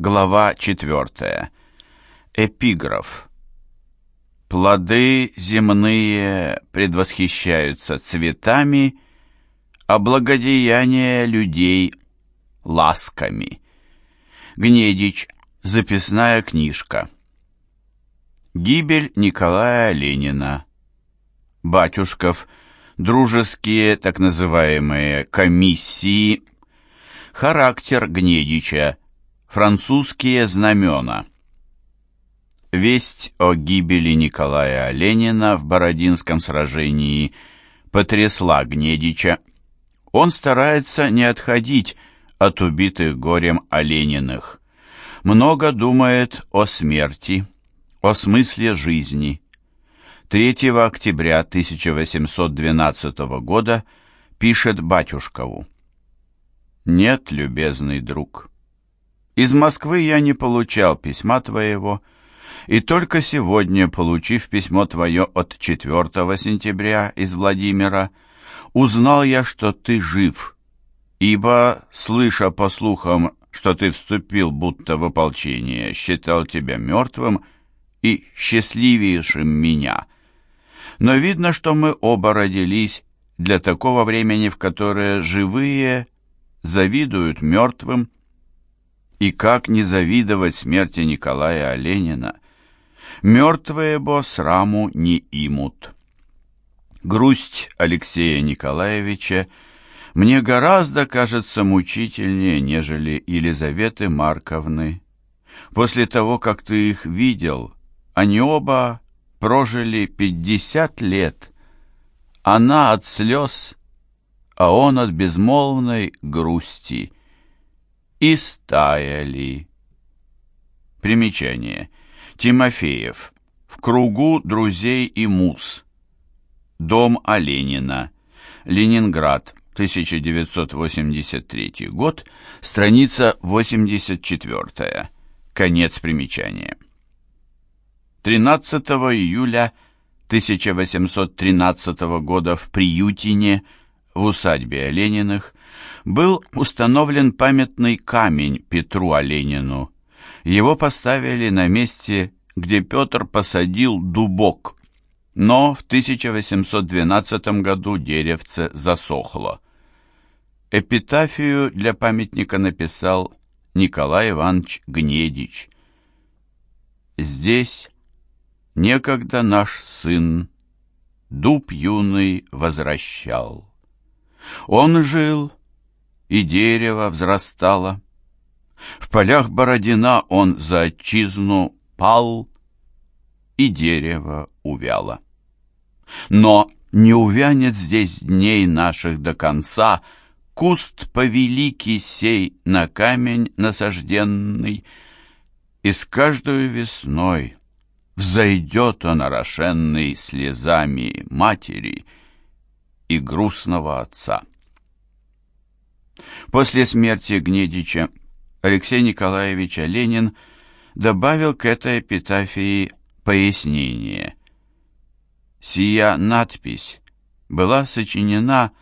Глава 4. Эпиграф. Плоды земные предвосхищаются цветами, а благодеяния людей — ласками. Гнедич. Записная книжка. Гибель Николая Ленина. Батюшков. Дружеские так называемые комиссии. Характер Гнедича. Французские знамена. Весть о гибели Николая Ленина в Бородинском сражении потрясла Гнедича. Он старается не отходить от убитых горем Олениных. Много думает о смерти, о смысле жизни. 3 октября 1812 года пишет батюшкову. «Нет, любезный друг, из Москвы я не получал письма твоего, и только сегодня, получив письмо твое от 4 сентября из Владимира, узнал я, что ты жив, ибо, слыша по слухам, что ты вступил будто в ополчение, считал тебя мертвым и счастливейшим меня. Но видно, что мы оба родились для такого времени, в которое живые завидуют мертвым, и как не завидовать смерти Николая Оленина? Мертвые бо сраму не имут. Грусть Алексея Николаевича мне гораздо кажется мучительнее, нежели Елизаветы Марковны. После того, как ты их видел, они оба прожили пятьдесят лет. Она от слез, а он от безмолвной грусти и стаяли. Примечание. Тимофеев. В кругу друзей и муз. Дом Оленина. Ленинград. 1983 год. Страница 84. Конец примечания. 13 июля 1813 года в Приютине в усадьбе Олениных был установлен памятный камень Петру Оленину. Его поставили на месте, где Петр посадил дубок, но в 1812 году деревце засохло. Эпитафию для памятника написал Николай Иванович Гнедич. Здесь некогда наш сын дуб юный возвращал. Он жил, и дерево взрастало. В полях Бородина он за отчизну пал, и дерево увяло. Но не увянет здесь дней наших до конца куст повеликий сей на камень насажденный, и с каждой весной взойдет он орошенный слезами матери — и грустного отца. После смерти Гнедича Алексей Николаевич Ленин добавил к этой эпитафии пояснение. Сия надпись была сочинена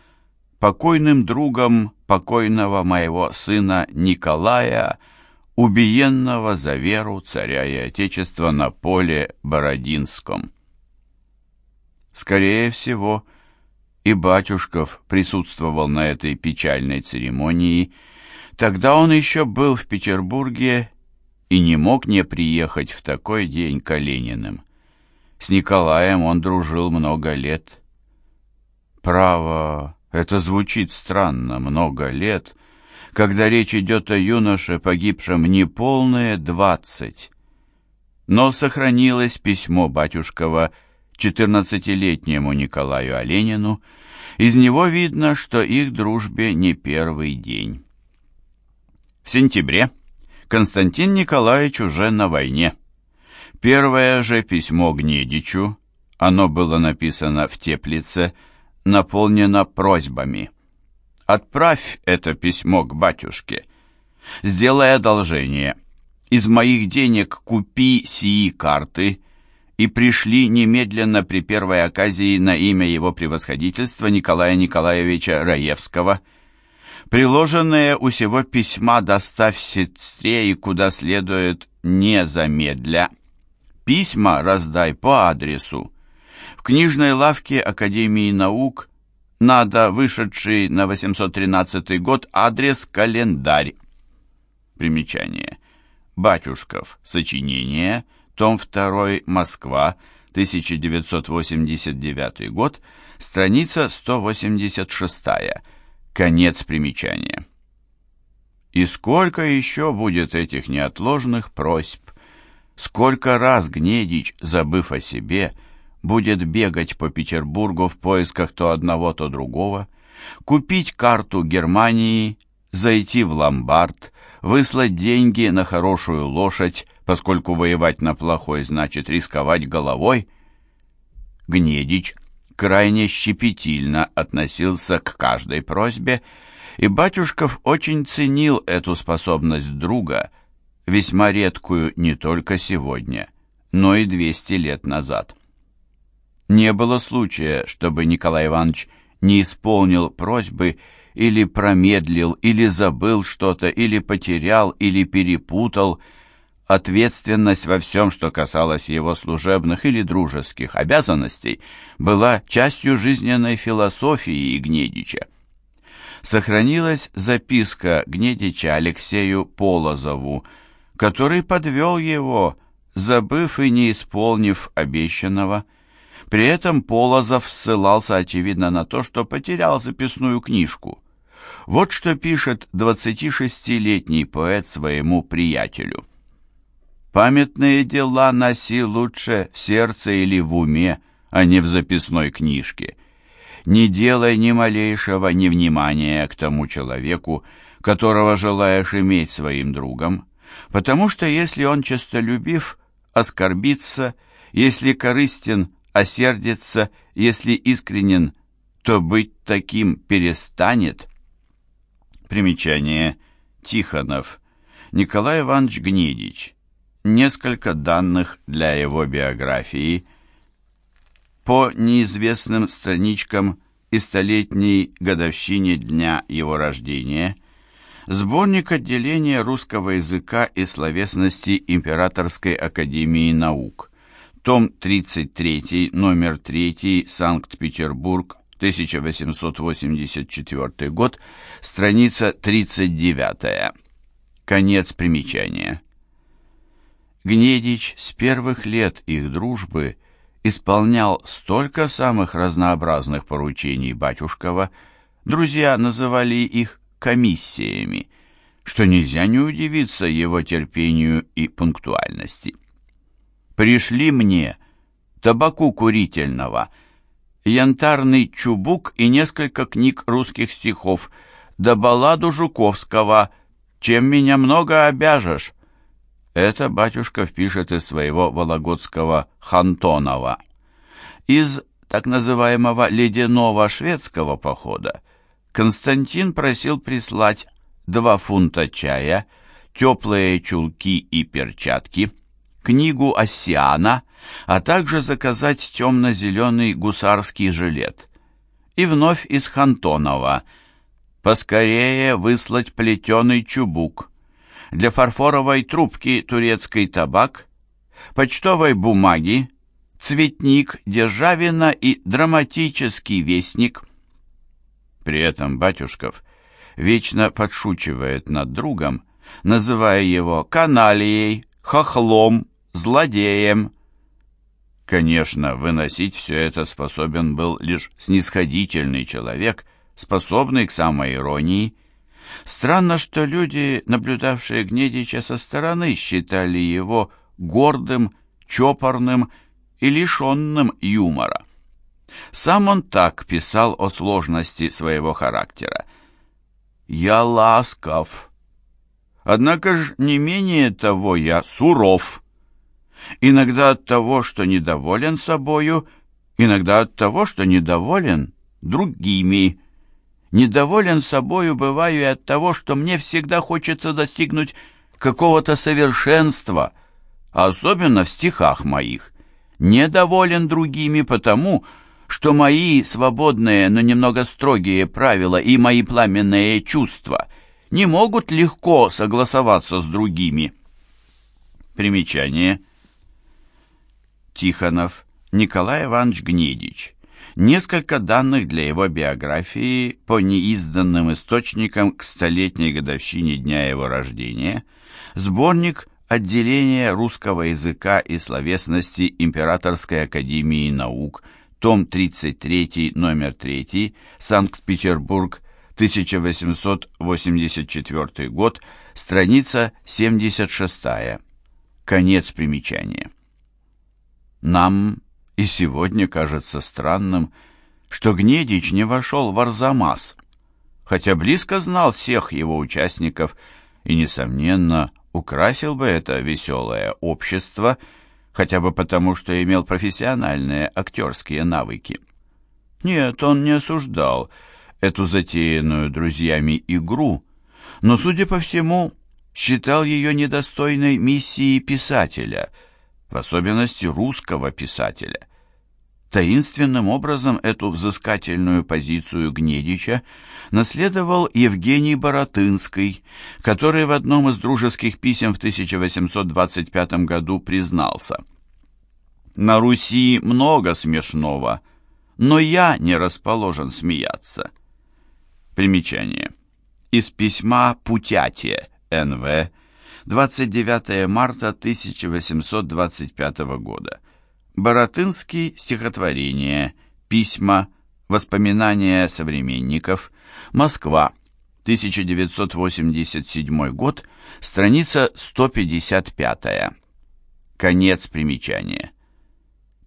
покойным другом покойного моего сына Николая, убиенного за веру царя и отечества на поле Бородинском. Скорее всего, и Батюшков присутствовал на этой печальной церемонии. Тогда он еще был в Петербурге и не мог не приехать в такой день к Олениным. С Николаем он дружил много лет. Право, это звучит странно, много лет, когда речь идет о юноше, погибшем неполные двадцать. Но сохранилось письмо батюшкова четырнадцатилетнему Николаю Оленину, из него видно, что их дружбе не первый день. В сентябре Константин Николаевич уже на войне. Первое же письмо Гнедичу, оно было написано в Теплице, наполнено просьбами. «Отправь это письмо к батюшке. Сделай одолжение. Из моих денег купи сии карты и пришли немедленно при первой оказии на имя его превосходительства Николая Николаевича Раевского. Приложенные у сего письма доставь сестре и куда следует не замедля. Письма раздай по адресу. В книжной лавке Академии наук надо вышедший на 813 год адрес календарь. Примечание. Батюшков. Сочинение. Том 2. Москва. 1989 год. Страница 186. Конец примечания. И сколько еще будет этих неотложных просьб? Сколько раз Гнедич, забыв о себе, будет бегать по Петербургу в поисках то одного, то другого, купить карту Германии, зайти в ломбард, выслать деньги на хорошую лошадь, поскольку воевать на плохой значит рисковать головой. Гнедич крайне щепетильно относился к каждой просьбе, и Батюшков очень ценил эту способность друга, весьма редкую не только сегодня, но и 200 лет назад. Не было случая, чтобы Николай Иванович не исполнил просьбы или промедлил, или забыл что-то, или потерял, или перепутал. Ответственность во всем, что касалось его служебных или дружеских обязанностей, была частью жизненной философии Гнедича. Сохранилась записка Гнедича Алексею Полозову, который подвел его, забыв и не исполнив обещанного. При этом Полозов ссылался, очевидно, на то, что потерял записную книжку. Вот что пишет 26-летний поэт своему приятелю. «Памятные дела носи лучше в сердце или в уме, а не в записной книжке. Не делай ни малейшего невнимания к тому человеку, которого желаешь иметь своим другом, потому что если он честолюбив, оскорбится, если корыстен, осердится, если искренен, то быть таким перестанет». Примечание. Тихонов. Николай Иванович Гнедич. Несколько данных для его биографии. По неизвестным страничкам и столетней годовщине дня его рождения сборник отделения русского языка и словесности Императорской академии наук. Том 33, номер 3, Санкт-Петербург, 1884 год, страница 39. Конец примечания. Гнедич с первых лет их дружбы исполнял столько самых разнообразных поручений батюшкова, друзья называли их комиссиями, что нельзя не удивиться его терпению и пунктуальности. «Пришли мне табаку курительного», янтарный чубук и несколько книг русских стихов, да балладу Жуковского «Чем меня много обяжешь». Это батюшка впишет из своего вологодского Хантонова. Из так называемого «ледяного шведского похода» Константин просил прислать два фунта чая, теплые чулки и перчатки, книгу Оссиана — а также заказать темно-зеленый гусарский жилет. И вновь из Хантонова поскорее выслать плетеный чубук, для фарфоровой трубки турецкий табак, почтовой бумаги, цветник, державина и драматический вестник. При этом Батюшков вечно подшучивает над другом, называя его каналией, хохлом, злодеем, Конечно, выносить все это способен был лишь снисходительный человек, способный к самоиронии. Странно, что люди, наблюдавшие Гнедича со стороны, считали его гордым, чопорным и лишенным юмора. Сам он так писал о сложности своего характера. «Я ласков, однако ж не менее того я суров» иногда от того, что недоволен собою, иногда от того, что недоволен другими. Недоволен собою бываю и от того, что мне всегда хочется достигнуть какого-то совершенства, особенно в стихах моих. Недоволен другими потому, что мои свободные, но немного строгие правила и мои пламенные чувства не могут легко согласоваться с другими. Примечание. Тихонов Николай Иванович Гнедич. Несколько данных для его биографии по неизданным источникам к столетней годовщине дня его рождения. Сборник Отделения русского языка и словесности Императорской академии наук, том 33, номер 3, Санкт-Петербург, 1884 год, страница 76. Конец примечания. Нам и сегодня кажется странным, что Гнедич не вошел в Арзамас, хотя близко знал всех его участников и, несомненно, украсил бы это веселое общество, хотя бы потому, что имел профессиональные актерские навыки. Нет, он не осуждал эту затеянную друзьями игру, но, судя по всему, считал ее недостойной миссии писателя — в особенности русского писателя. Таинственным образом эту взыскательную позицию Гнедича наследовал Евгений Боротынский, который в одном из дружеских писем в 1825 году признался «На Руси много смешного, но я не расположен смеяться». Примечание. Из письма Путятия, Н.В., 29 марта 1825 года. Боротынский стихотворение, письма, воспоминания современников, Москва, 1987 год, страница 155. Конец примечания.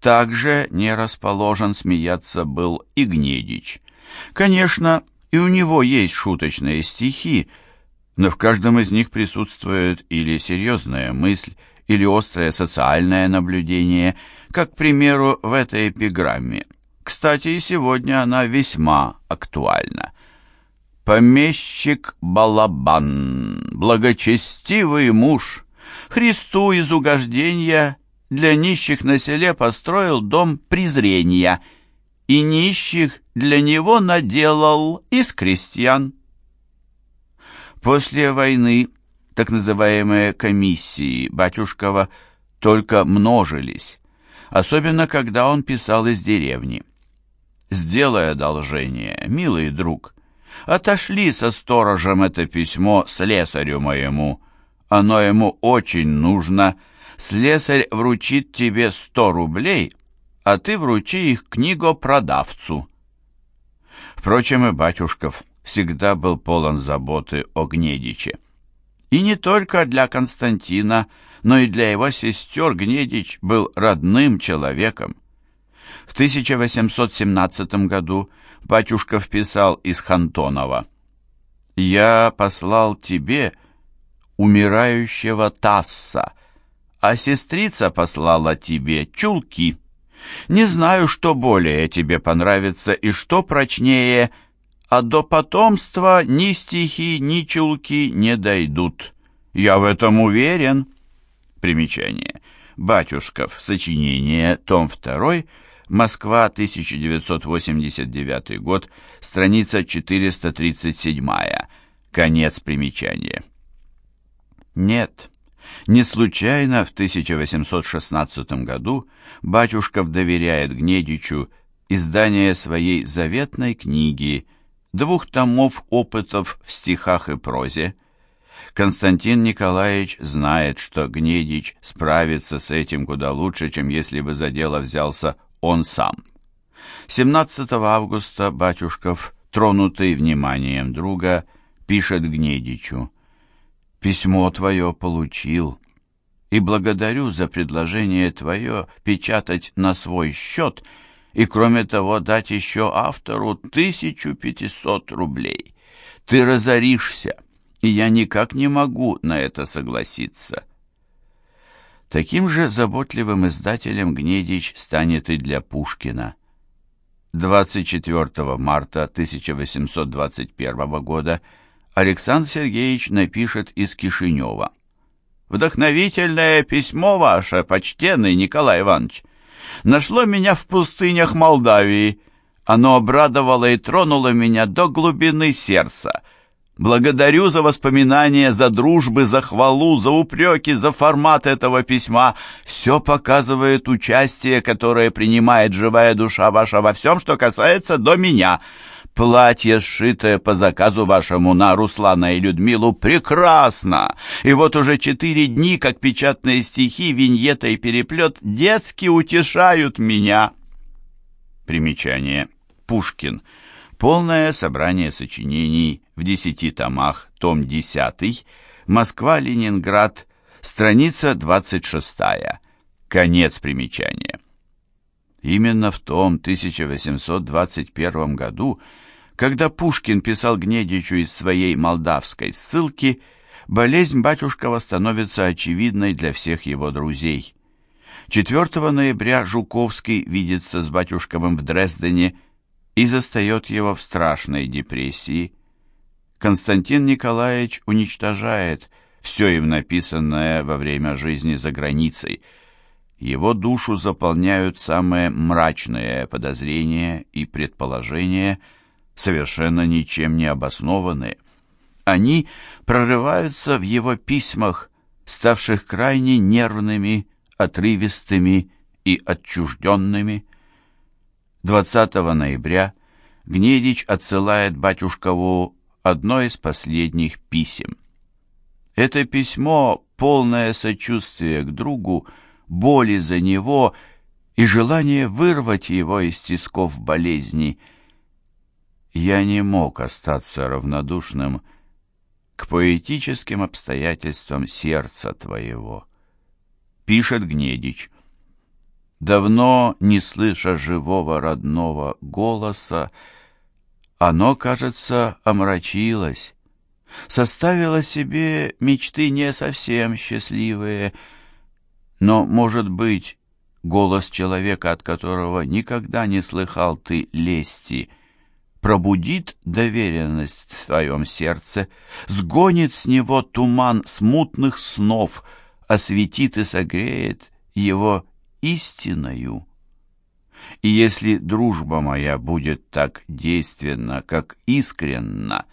Также не расположен смеяться был и Гнедич. Конечно, и у него есть шуточные стихи, но в каждом из них присутствует или серьезная мысль, или острое социальное наблюдение, как, к примеру, в этой эпиграмме. Кстати, и сегодня она весьма актуальна. «Помещик Балабан, благочестивый муж, Христу из угождения для нищих на селе построил дом презрения, и нищих для него наделал из крестьян». После войны так называемые комиссии Батюшкова только множились, особенно когда он писал из деревни. «Сделай одолжение, милый друг, отошли со сторожем это письмо слесарю моему, оно ему очень нужно, слесарь вручит тебе сто рублей, а ты вручи их книгопродавцу». Впрочем, и Батюшков – всегда был полон заботы о Гнедиче. И не только для Константина, но и для его сестер Гнедич был родным человеком. В 1817 году батюшка вписал из Хантонова «Я послал тебе умирающего Тасса, а сестрица послала тебе чулки. Не знаю, что более тебе понравится и что прочнее – а до потомства ни стихи, ни чулки не дойдут. Я в этом уверен. Примечание. Батюшков. Сочинение. Том 2. Москва, 1989 год. Страница 437. Конец примечания. Нет. Не случайно в 1816 году Батюшков доверяет Гнедичу издание своей заветной книги двух томов опытов в стихах и прозе. Константин Николаевич знает, что Гнедич справится с этим куда лучше, чем если бы за дело взялся он сам. 17 августа Батюшков, тронутый вниманием друга, пишет Гнедичу «Письмо твое получил, и благодарю за предложение твое печатать на свой счет — и, кроме того, дать еще автору 1500 рублей. Ты разоришься, и я никак не могу на это согласиться. Таким же заботливым издателем Гнедич станет и для Пушкина. 24 марта 1821 года Александр Сергеевич напишет из Кишинева. «Вдохновительное письмо ваше, почтенный Николай Иванович. Нашло меня в пустынях Молдавии. Оно обрадовало и тронуло меня до глубины сердца. Благодарю за воспоминания, за дружбы, за хвалу, за упреки, за формат этого письма. Все показывает участие, которое принимает живая душа ваша во всем, что касается до меня. Платье, сшитое по заказу вашему на Руслана и Людмилу, прекрасно. И вот уже четыре дни, как печатные стихи, виньета и переплет детски утешают меня. Примечание. Пушкин. Полное собрание сочинений в десяти томах, том 10, Москва-Ленинград, страница 26. Конец примечания. Именно в том 1821 году когда Пушкин писал Гнедичу из своей молдавской ссылки, болезнь Батюшкова становится очевидной для всех его друзей. 4 ноября Жуковский видится с Батюшковым в Дрездене и застает его в страшной депрессии. Константин Николаевич уничтожает все им написанное во время жизни за границей. Его душу заполняют самые мрачные подозрения и предположения – совершенно ничем не обоснованные. Они прорываются в его письмах, ставших крайне нервными, отрывистыми и отчужденными. 20 ноября Гнедич отсылает батюшкову одно из последних писем. Это письмо, полное сочувствия к другу, боли за него и желание вырвать его из тисков болезни – я не мог остаться равнодушным к поэтическим обстоятельствам сердца твоего. Пишет Гнедич. Давно не слыша живого родного голоса, оно, кажется, омрачилось, составило себе мечты не совсем счастливые, но, может быть, голос человека, от которого никогда не слыхал ты лести — пробудит доверенность в твоем сердце, сгонит с него туман смутных снов, осветит и согреет его истиною. И если дружба моя будет так действенна, как искренна,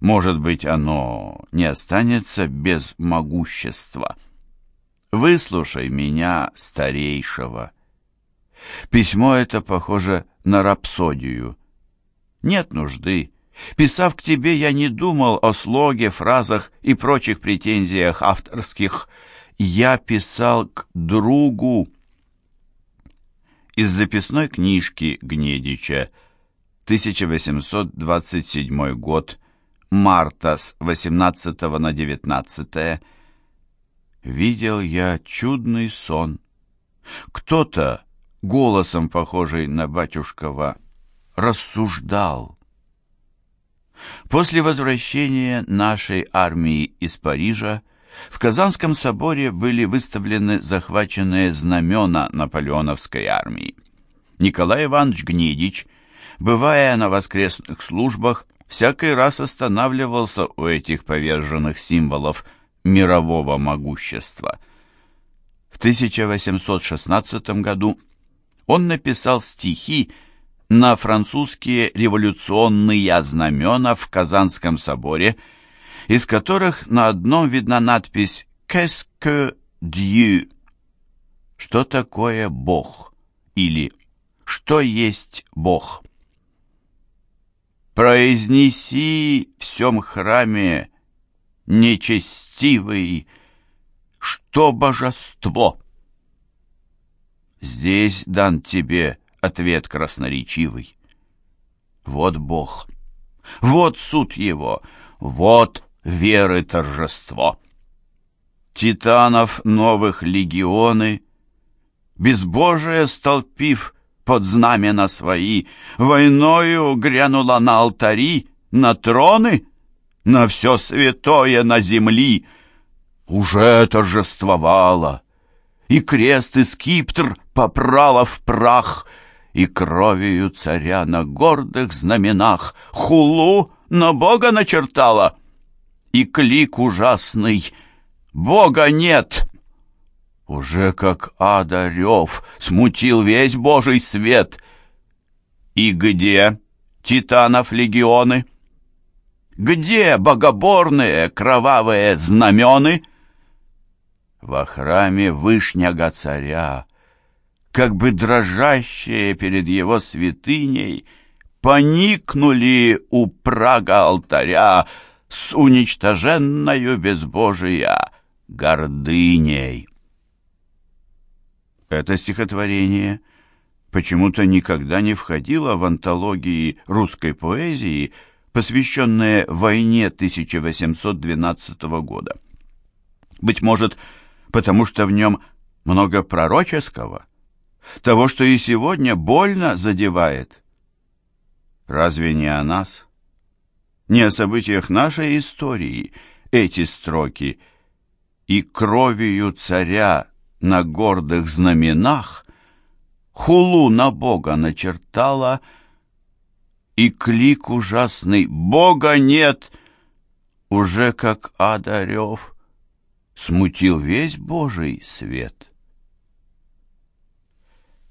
может быть, оно не останется без могущества. Выслушай меня, старейшего. Письмо это похоже на рапсодию. Нет нужды. Писав к тебе, я не думал о слоге, фразах и прочих претензиях авторских. Я писал к другу. Из записной книжки Гнедича, 1827 год, марта с 18 на 19 видел я чудный сон. Кто-то, голосом похожий на батюшкова, рассуждал. После возвращения нашей армии из Парижа в Казанском соборе были выставлены захваченные знамена наполеоновской армии. Николай Иванович Гнедич, бывая на воскресных службах, всякий раз останавливался у этих поверженных символов мирового могущества. В 1816 году он написал стихи на французские революционные знамена в Казанском соборе, из которых на одном видна надпись «Qu'est-ce que Dieu?» «Что такое Бог?» или «Что есть Бог?» «Произнеси в всем храме, нечестивый, что божество?» Здесь дан тебе ответ красноречивый. Вот Бог, вот суд его, вот веры торжество. Титанов новых легионы, безбожие столпив под знамена свои, войною грянула на алтари, на троны, на все святое на земли. Уже торжествовала, и крест и скиптр попрала в прах — и кровью царя на гордых знаменах хулу на Бога начертала, и клик ужасный «Бога нет!» Уже как ада рев смутил весь божий свет. И где титанов легионы? Где богоборные кровавые знамены? Во храме Вышняга царя, как бы дрожащие перед его святыней, поникнули у прага алтаря с уничтоженною безбожия гордыней. Это стихотворение почему-то никогда не входило в антологии русской поэзии, посвященные войне 1812 года. Быть может, потому что в нем много пророческого, того, что и сегодня больно задевает. Разве не о нас? Не о событиях нашей истории эти строки «И кровью царя на гордых знаменах хулу на Бога начертала, и клик ужасный «Бога нет!» уже как ада рев смутил весь Божий свет.